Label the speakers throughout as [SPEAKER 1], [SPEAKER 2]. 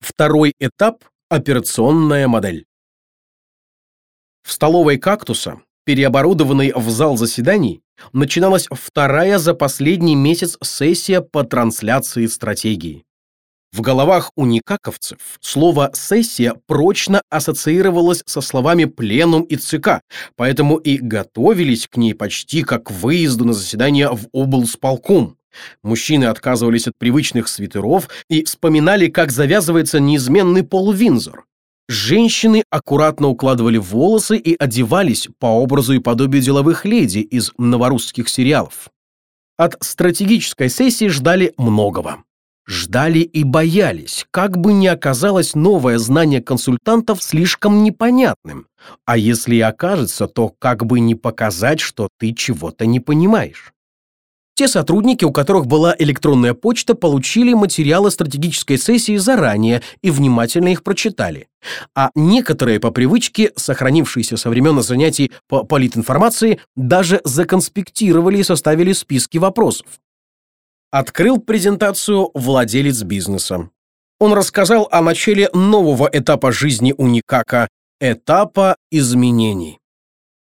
[SPEAKER 1] Второй этап – операционная модель. В столовой «Кактуса», переоборудованной в зал заседаний, начиналась вторая за последний месяц сессия по трансляции стратегии. В головах у никаковцев слово «сессия» прочно ассоциировалось со словами «пленум» и «ЦК», поэтому и готовились к ней почти как к выезду на заседание в облсполком. Мужчины отказывались от привычных свитеров и вспоминали, как завязывается неизменный полувинзор. Женщины аккуратно укладывали волосы и одевались по образу и подобию деловых леди из новорусских сериалов. От стратегической сессии ждали многого. Ждали и боялись, как бы не оказалось новое знание консультантов слишком непонятным. А если и окажется, то как бы не показать, что ты чего-то не понимаешь. Те сотрудники, у которых была электронная почта, получили материалы стратегической сессии заранее и внимательно их прочитали. А некоторые по привычке, сохранившиеся со времен занятий по политинформации, даже законспектировали и составили списки вопросов. Открыл презентацию владелец бизнеса. Он рассказал о начале нового этапа жизни Уникака – этапа изменений.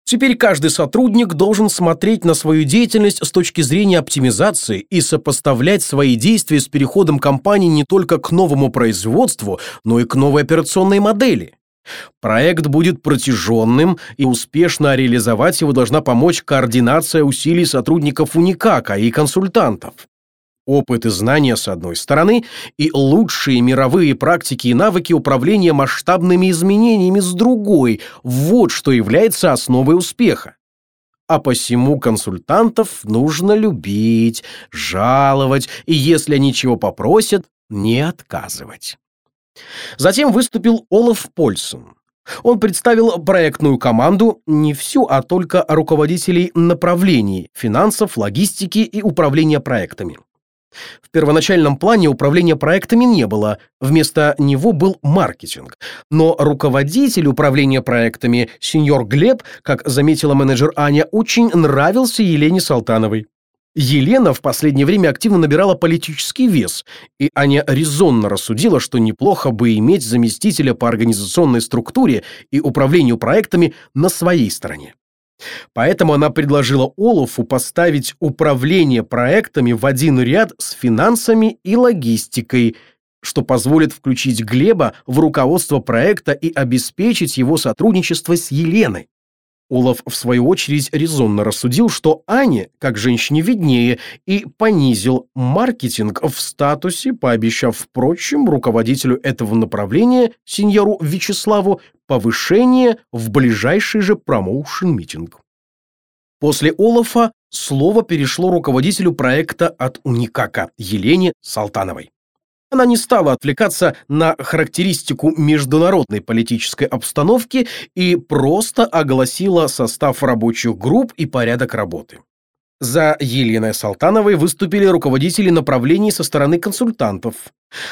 [SPEAKER 1] Теперь каждый сотрудник должен смотреть на свою деятельность с точки зрения оптимизации и сопоставлять свои действия с переходом компании не только к новому производству, но и к новой операционной модели. Проект будет протяженным, и успешно реализовать его должна помочь координация усилий сотрудников Уникака и консультантов. Опыт и знания с одной стороны и лучшие мировые практики и навыки управления масштабными изменениями с другой – вот что является основой успеха. А посему консультантов нужно любить, жаловать и, если они чего попросят, не отказывать. Затем выступил Олаф Польсон. Он представил проектную команду, не всю, а только руководителей направлений – финансов, логистики и управления проектами. В первоначальном плане управления проектами не было, вместо него был маркетинг. Но руководитель управления проектами, сеньор Глеб, как заметила менеджер Аня, очень нравился Елене Салтановой. Елена в последнее время активно набирала политический вес, и Аня резонно рассудила, что неплохо бы иметь заместителя по организационной структуре и управлению проектами на своей стороне. Поэтому она предложила Олафу поставить управление проектами в один ряд с финансами и логистикой, что позволит включить Глеба в руководство проекта и обеспечить его сотрудничество с Еленой. Олаф, в свою очередь, резонно рассудил, что Ане, как женщине, виднее, и понизил маркетинг в статусе, пообещав, впрочем, руководителю этого направления, сеньору Вячеславу, повышение в ближайший же промоушен-митинг. После Олафа слово перешло руководителю проекта от Уникака Елене Салтановой. Она не стала отвлекаться на характеристику международной политической обстановки и просто огласила состав рабочих групп и порядок работы. За Еленой Салтановой выступили руководители направлений со стороны консультантов.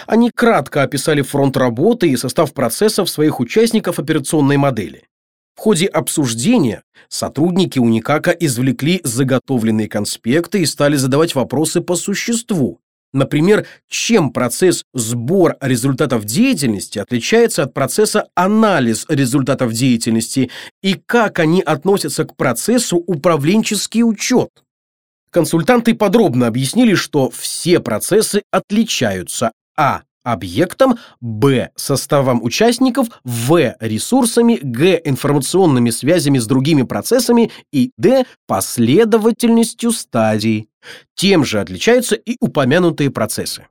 [SPEAKER 1] Они кратко описали фронт работы и состав процессов своих участников операционной модели. В ходе обсуждения сотрудники Уникака извлекли заготовленные конспекты и стали задавать вопросы по существу. Например, чем процесс сбор результатов деятельности отличается от процесса анализ результатов деятельности и как они относятся к процессу управленческий учет. Консультанты подробно объяснили, что все процессы отличаются а. объектом, б. составом участников, в. ресурсами, г. информационными связями с другими процессами и д. последовательностью стадий. Тем же отличаются и упомянутые процессы.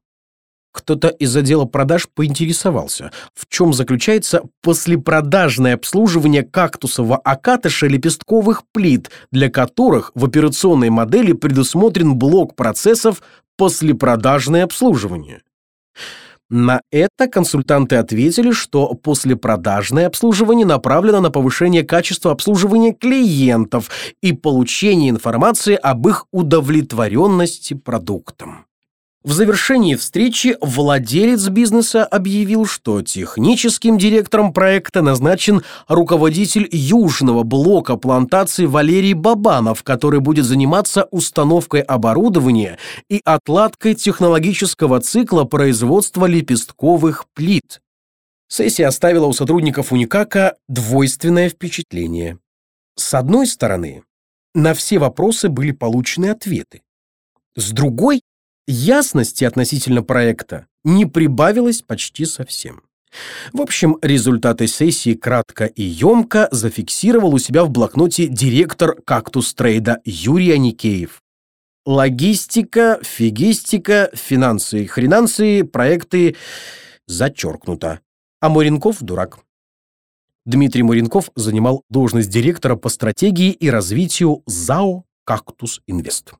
[SPEAKER 1] Кто-то из отдела продаж поинтересовался, в чем заключается послепродажное обслуживание кактусового окатыша лепестковых плит, для которых в операционной модели предусмотрен блок процессов послепродажное обслуживание. На это консультанты ответили, что послепродажное обслуживание направлено на повышение качества обслуживания клиентов и получение информации об их удовлетворенности продуктом. В завершении встречи владелец бизнеса объявил, что техническим директором проекта назначен руководитель южного блока плантации Валерий Бабанов, который будет заниматься установкой оборудования и отладкой технологического цикла производства лепестковых плит. Сессия оставила у сотрудников Уникака двойственное впечатление. С одной стороны, на все вопросы были получены ответы. С другой, Ясности относительно проекта не прибавилось почти совсем. В общем, результаты сессии кратко и емко зафиксировал у себя в блокноте директор «Кактус Трейда» Юрий Аникеев. Логистика, фигистика, финансы и хренансы, проекты зачеркнуто. А Муренков – дурак. Дмитрий Муренков занимал должность директора по стратегии и развитию ЗАО «Кактус Инвест».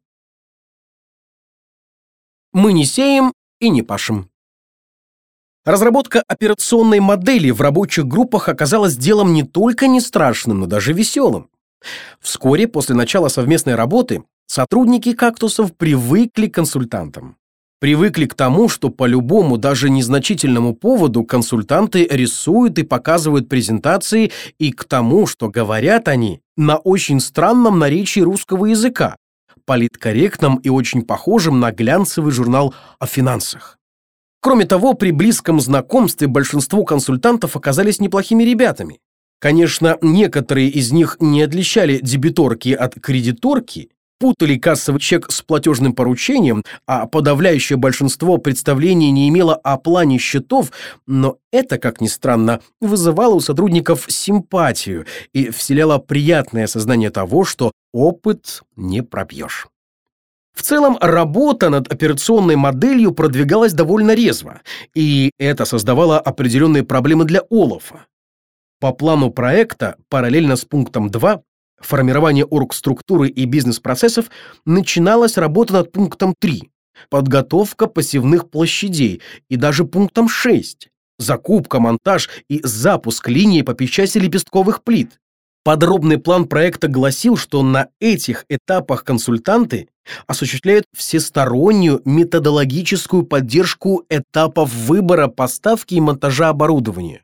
[SPEAKER 1] Мы не сеем и не пашем. Разработка операционной модели в рабочих группах оказалась делом не только не страшным, но даже веселым. Вскоре после начала совместной работы сотрудники кактусов привыкли к консультантам. Привыкли к тому, что по любому, даже незначительному поводу консультанты рисуют и показывают презентации, и к тому, что говорят они на очень странном наречии русского языка, политкорректном и очень похожим на глянцевый журнал о финансах. Кроме того, при близком знакомстве большинство консультантов оказались неплохими ребятами. Конечно, некоторые из них не отличали дебиторки от кредиторки, путали кассовый чек с платежным поручением, а подавляющее большинство представлений не имело о плане счетов, но это, как ни странно, вызывало у сотрудников симпатию и вселяло приятное сознание того, что опыт не пропьешь. В целом, работа над операционной моделью продвигалась довольно резво, и это создавало определенные проблемы для Олафа. По плану проекта, параллельно с пунктом 2, формирование оргструктуры и бизнес-процессов, начиналась работа над пунктом 3, подготовка посевных площадей, и даже пунктом 6, закупка, монтаж и запуск линии по печати лепестковых плит. Подробный план проекта гласил, что на этих этапах консультанты осуществляют всестороннюю методологическую поддержку этапов выбора поставки и монтажа оборудования.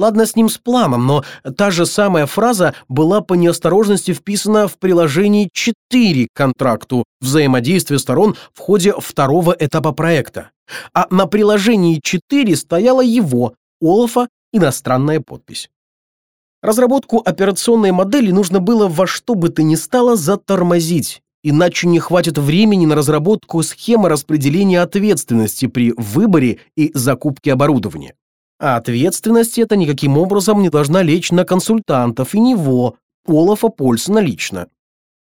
[SPEAKER 1] Ладно с ним с планом, но та же самая фраза была по неосторожности вписана в приложении 4 к контракту взаимодействия сторон в ходе второго этапа проекта. А на приложении 4 стояла его, Олафа, иностранная подпись. Разработку операционной модели нужно было во что бы то ни стало затормозить, иначе не хватит времени на разработку схемы распределения ответственности при выборе и закупке оборудования. А ответственность эта никаким образом не должна лечь на консультантов и него, Олафа Польсона лично.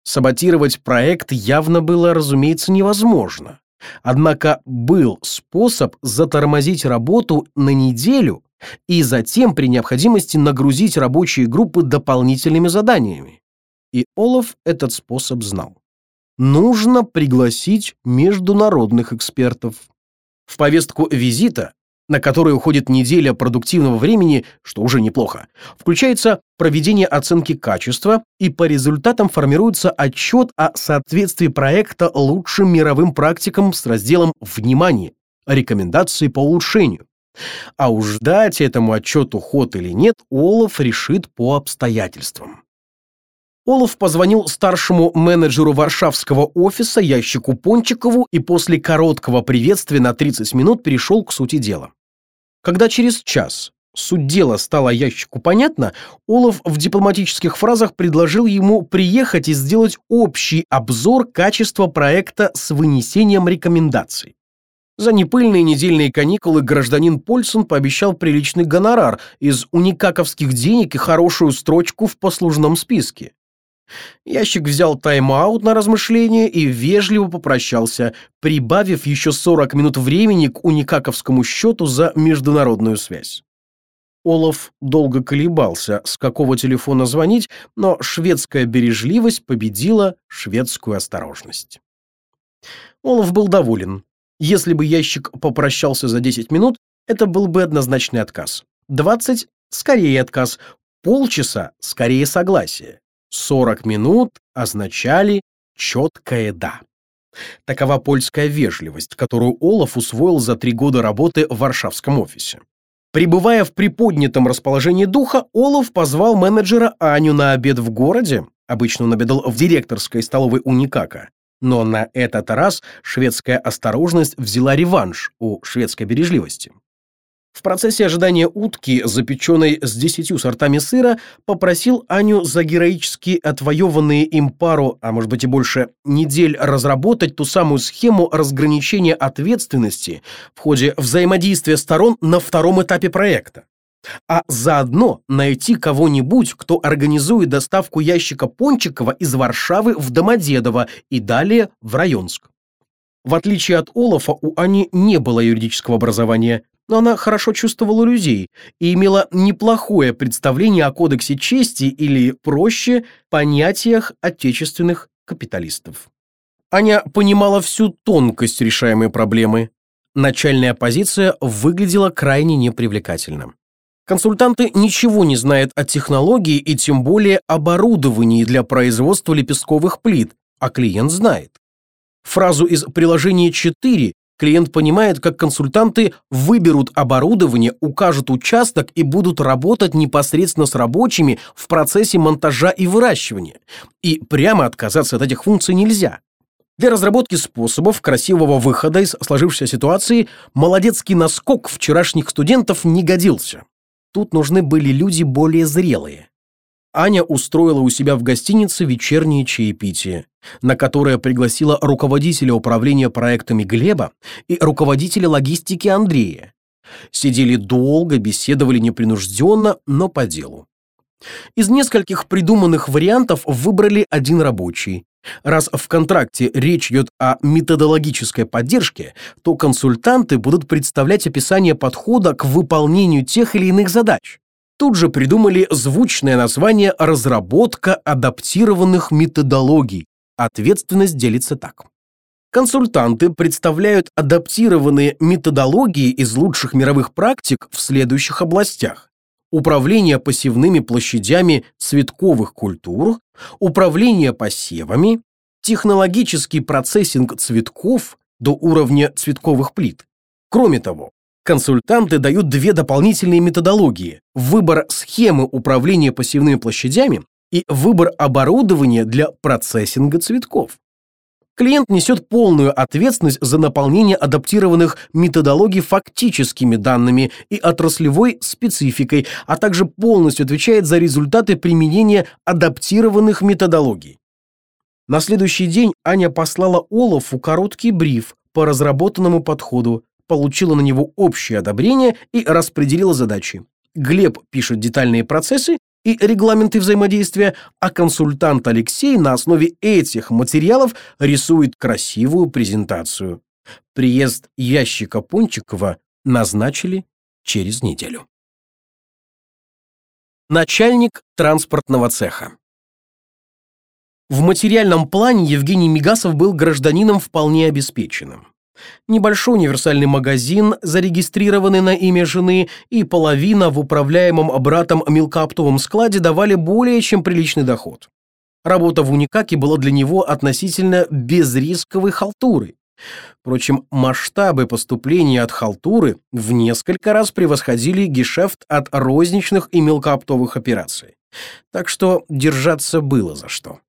[SPEAKER 1] Саботировать проект явно было, разумеется, невозможно. Однако был способ затормозить работу на неделю и затем при необходимости нагрузить рабочие группы дополнительными заданиями. И Олаф этот способ знал. Нужно пригласить международных экспертов. В повестку визита, на который уходит неделя продуктивного времени, что уже неплохо, включается проведение оценки качества, и по результатам формируется отчет о соответствии проекта лучшим мировым практикам с разделом «Внимание», рекомендации по улучшению. А уж дать этому отчету ход или нет, Олаф решит по обстоятельствам. Олаф позвонил старшему менеджеру варшавского офиса Ящику Пончикову и после короткого приветствия на 30 минут перешел к сути дела. Когда через час суть дела стала Ящику понятна, Олаф в дипломатических фразах предложил ему приехать и сделать общий обзор качества проекта с вынесением рекомендаций. За непыльные недельные каникулы гражданин Польсон пообещал приличный гонорар из уникаковских денег и хорошую строчку в послужном списке. Ящик взял тайм-аут на размышление и вежливо попрощался, прибавив еще 40 минут времени к уникаковскому счету за международную связь. Олаф долго колебался, с какого телефона звонить, но шведская бережливость победила шведскую осторожность. Олаф был доволен. Если бы ящик попрощался за 10 минут, это был бы однозначный отказ. 20 – скорее отказ. Полчаса – скорее согласие. 40 минут означали четкое «да». Такова польская вежливость, которую Олаф усвоил за три года работы в варшавском офисе. Прибывая в приподнятом расположении духа, Олаф позвал менеджера Аню на обед в городе, обычно он обедал в директорской столовой Уникака, но на этот раз шведская осторожность взяла реванш у шведской бережливости. В процессе ожидания утки, запеченной с десятью сортами сыра, попросил Аню за героически отвоеванные им пару, а может быть и больше, недель разработать ту самую схему разграничения ответственности в ходе взаимодействия сторон на втором этапе проекта. А заодно найти кого-нибудь, кто организует доставку ящика Пончикова из Варшавы в Домодедово и далее в Районск. В отличие от Олафа, у Ани не было юридического образования, но она хорошо чувствовала людей и имела неплохое представление о кодексе чести или, проще, понятиях отечественных капиталистов. Аня понимала всю тонкость решаемой проблемы. Начальная позиция выглядела крайне непривлекательно. Консультанты ничего не знают о технологии и тем более оборудовании для производства лепестковых плит, а клиент знает. Фразу из приложения 4 Клиент понимает, как консультанты выберут оборудование, укажут участок и будут работать непосредственно с рабочими в процессе монтажа и выращивания. И прямо отказаться от этих функций нельзя. Для разработки способов красивого выхода из сложившейся ситуации молодецкий наскок вчерашних студентов не годился. Тут нужны были люди более зрелые. Аня устроила у себя в гостинице вечернее чаепитие, на которое пригласила руководителя управления проектами Глеба и руководителя логистики Андрея. Сидели долго, беседовали непринужденно, но по делу. Из нескольких придуманных вариантов выбрали один рабочий. Раз в контракте речь идет о методологической поддержке, то консультанты будут представлять описание подхода к выполнению тех или иных задач. Тут же придумали звучное название «разработка адаптированных методологий». Ответственность делится так. Консультанты представляют адаптированные методологии из лучших мировых практик в следующих областях. Управление посевными площадями цветковых культур, управление посевами, технологический процессинг цветков до уровня цветковых плит. Кроме того, Консультанты дают две дополнительные методологии – выбор схемы управления пассивными площадями и выбор оборудования для процессинга цветков. Клиент несет полную ответственность за наполнение адаптированных методологий фактическими данными и отраслевой спецификой, а также полностью отвечает за результаты применения адаптированных методологий. На следующий день Аня послала Олафу короткий бриф по разработанному подходу, получила на него общее одобрение и распределила задачи. Глеб пишет детальные процессы и регламенты взаимодействия, а консультант Алексей на основе этих материалов рисует красивую презентацию. Приезд ящика Пончикова назначили через неделю. Начальник транспортного цеха. В материальном плане Евгений Мигасов был гражданином вполне обеспеченным. Небольшой универсальный магазин, зарегистрированный на имя жены, и половина в управляемом братом мелкооптовом складе давали более чем приличный доход. Работа в Уникаке была для него относительно безрисковой халтурой. Впрочем, масштабы поступления от халтуры в несколько раз превосходили гешефт от розничных и мелкооптовых операций. Так что держаться было за что.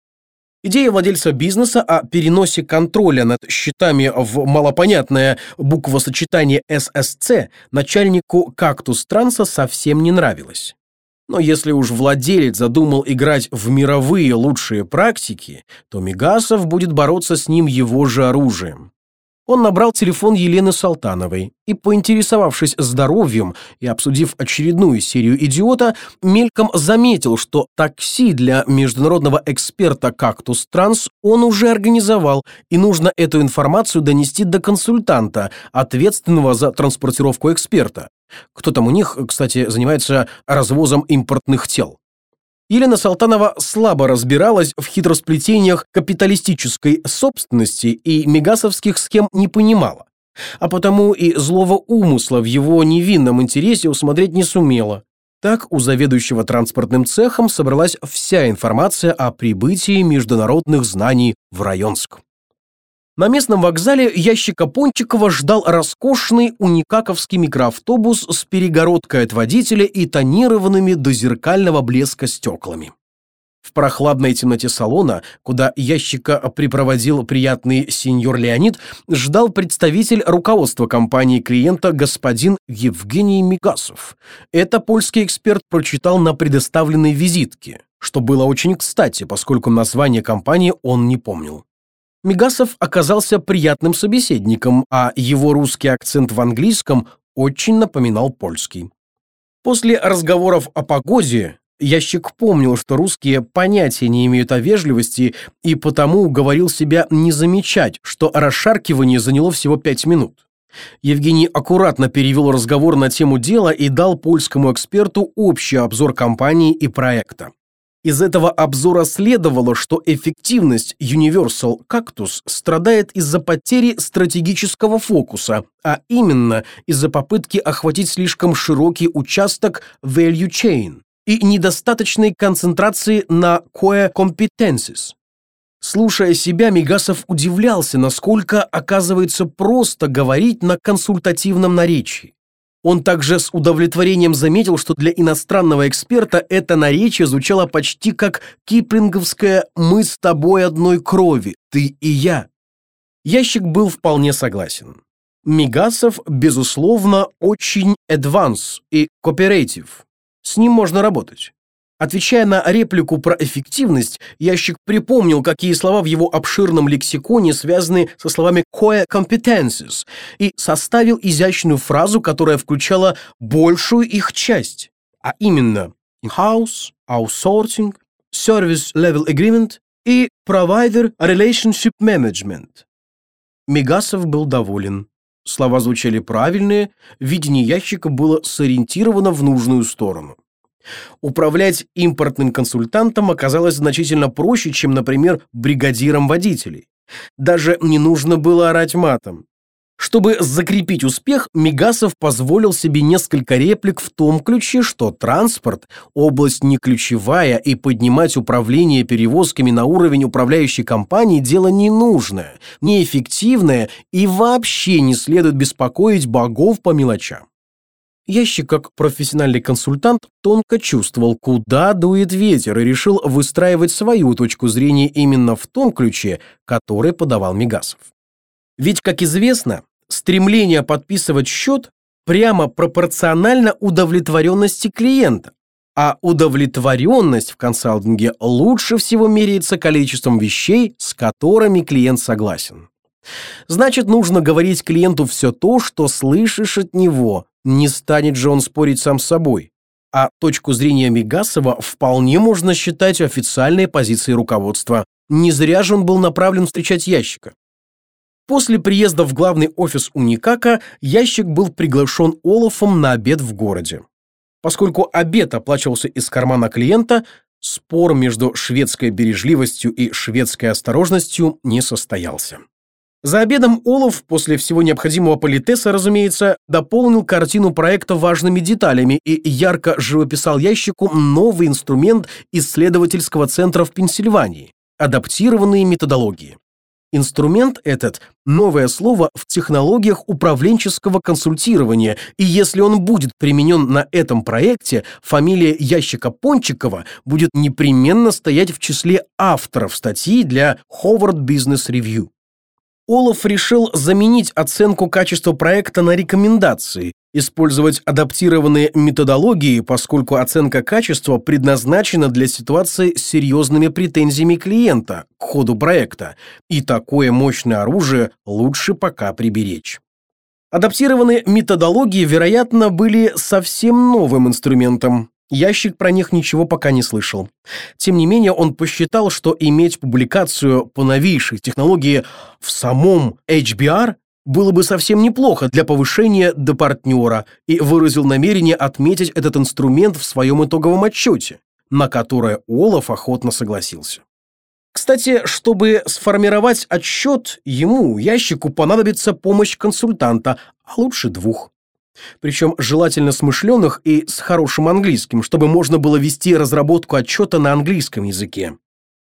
[SPEAKER 1] Идея владельца бизнеса о переносе контроля над счетами в малопонятное буквосочетание ССЦ начальнику «Кактус Транса» совсем не нравилась. Но если уж владелец задумал играть в мировые лучшие практики, то Мегасов будет бороться с ним его же оружием он набрал телефон Елены Салтановой и, поинтересовавшись здоровьем и обсудив очередную серию «Идиота», мельком заметил, что такси для международного эксперта «Кактус Транс» он уже организовал, и нужно эту информацию донести до консультанта, ответственного за транспортировку эксперта. Кто там у них, кстати, занимается развозом импортных тел. Елена Салтанова слабо разбиралась в хитросплетениях капиталистической собственности и мегасовских схем не понимала, а потому и злого умысла в его невинном интересе усмотреть не сумела. Так у заведующего транспортным цехом собралась вся информация о прибытии международных знаний в Районск. На местном вокзале ящика Пончикова ждал роскошный уникаковский микроавтобус с перегородкой от водителя и тонированными до зеркального блеска стеклами. В прохладной темноте салона, куда ящика припроводил приятный сеньор Леонид, ждал представитель руководства компании клиента господин Евгений Мигасов. Это польский эксперт прочитал на предоставленной визитке, что было очень кстати, поскольку название компании он не помнил. Мигасов оказался приятным собеседником, а его русский акцент в английском очень напоминал польский. После разговоров о погоде Ящик помнил, что русские понятия не имеют о вежливости, и потому уговорил себя не замечать, что расшаркивание заняло всего пять минут. Евгений аккуратно перевел разговор на тему дела и дал польскому эксперту общий обзор компании и проекта. Из этого обзора следовало, что эффективность Universal Cactus страдает из-за потери стратегического фокуса, а именно из-за попытки охватить слишком широкий участок value chain и недостаточной концентрации на core competencies. Слушая себя, Мигасов удивлялся, насколько оказывается просто говорить на консультативном наречии. Он также с удовлетворением заметил, что для иностранного эксперта это наречие звучало почти как киплинговское «мы с тобой одной крови, ты и я». Ящик был вполне согласен. Мигасов, безусловно, очень advance и cooperative. С ним можно работать. Отвечая на реплику про эффективность, ящик припомнил, какие слова в его обширном лексиконе связаны со словами «core competences» и составил изящную фразу, которая включала большую их часть, а именно in-house, outsourcing, service level agreement и provider relationship management. Мегасов был доволен. Слова звучали правильные, видение ящика было сориентировано в нужную сторону. Управлять импортным консультантом оказалось значительно проще, чем, например, бригадиром водителей. Даже не нужно было орать матом. Чтобы закрепить успех, Мигасов позволил себе несколько реплик в том ключе, что транспорт – область не ключевая, и поднимать управление перевозками на уровень управляющей компании – дело ненужное, неэффективное и вообще не следует беспокоить богов по мелочам. Ящик, как профессиональный консультант, тонко чувствовал, куда дует ветер, и решил выстраивать свою точку зрения именно в том ключе, который подавал Мигасов. Ведь, как известно, стремление подписывать счет прямо пропорционально удовлетворенности клиента, а удовлетворенность в консалтинге лучше всего меряется количеством вещей, с которыми клиент согласен. Значит, нужно говорить клиенту все то, что слышишь от него, не станет же он спорить сам с собой. А точку зрения Мигасова вполне можно считать официальной позицией руководства. Не зря же он был направлен встречать ящика. После приезда в главный офис Уникака ящик был приглашен Олафом на обед в городе. Поскольку обед оплачивался из кармана клиента, спор между шведской бережливостью и шведской осторожностью не состоялся. За обедом Олаф, после всего необходимого политеса, разумеется, дополнил картину проекта важными деталями и ярко живописал ящику новый инструмент исследовательского центра в Пенсильвании – адаптированные методологии. Инструмент этот – новое слово в технологиях управленческого консультирования, и если он будет применен на этом проекте, фамилия ящика Пончикова будет непременно стоять в числе авторов статьи для Harvard Business Review. Олаф решил заменить оценку качества проекта на рекомендации, использовать адаптированные методологии, поскольку оценка качества предназначена для ситуации с серьезными претензиями клиента к ходу проекта, и такое мощное оружие лучше пока приберечь. Адаптированные методологии, вероятно, были совсем новым инструментом, Ящик про них ничего пока не слышал. Тем не менее, он посчитал, что иметь публикацию по новейшей технологии в самом HBR было бы совсем неплохо для повышения до партнера и выразил намерение отметить этот инструмент в своем итоговом отчете, на которое Олаф охотно согласился. Кстати, чтобы сформировать отчет, ему, ящику, понадобится помощь консультанта, а лучше двух. Причем желательно смышленых и с хорошим английским, чтобы можно было вести разработку отчета на английском языке.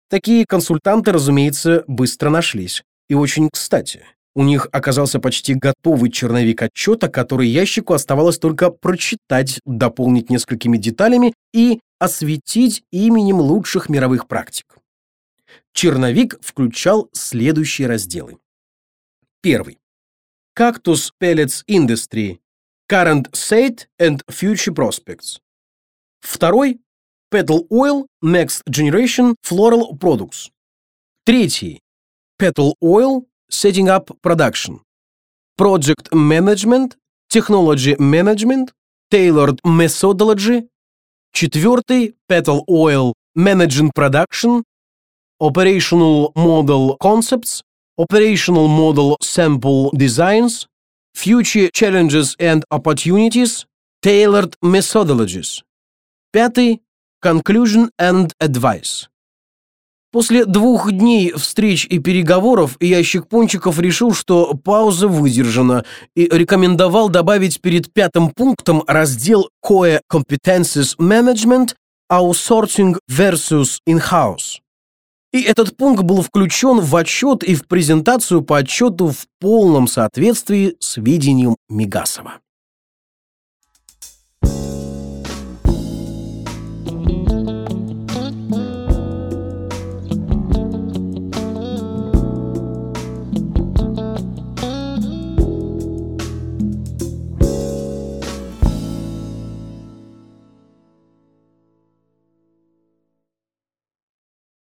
[SPEAKER 1] Такие консультанты, разумеется, быстро нашлись. И очень кстати. У них оказался почти готовый черновик отчета, который ящику оставалось только прочитать, дополнить несколькими деталями и осветить именем лучших мировых практик. Черновик включал следующие разделы. Первый. Cactus Pellets Industry. Current State and Future Prospects. Второй. Petal Oil Next Generation Floral Products. Третий. Petal Oil Setting Up Production. Project Management, Technology Management, Tailored Methodology. Четвертый – Petal Oil Managing Production, Operational Model Concepts, Operational Model Sample Designs, Future Challenges and Opportunities, Tailored Methodologies. Пятый – Conclusion and Advice. После двух дней встреч и переговоров ящик пончиков решил, что пауза выдержана, и рекомендовал добавить перед пятым пунктом раздел COE Competencies Management Outsourcing versus In-house. И этот пункт был включен в отчет и в презентацию по отчету в полном соответствии с видением Мигасова.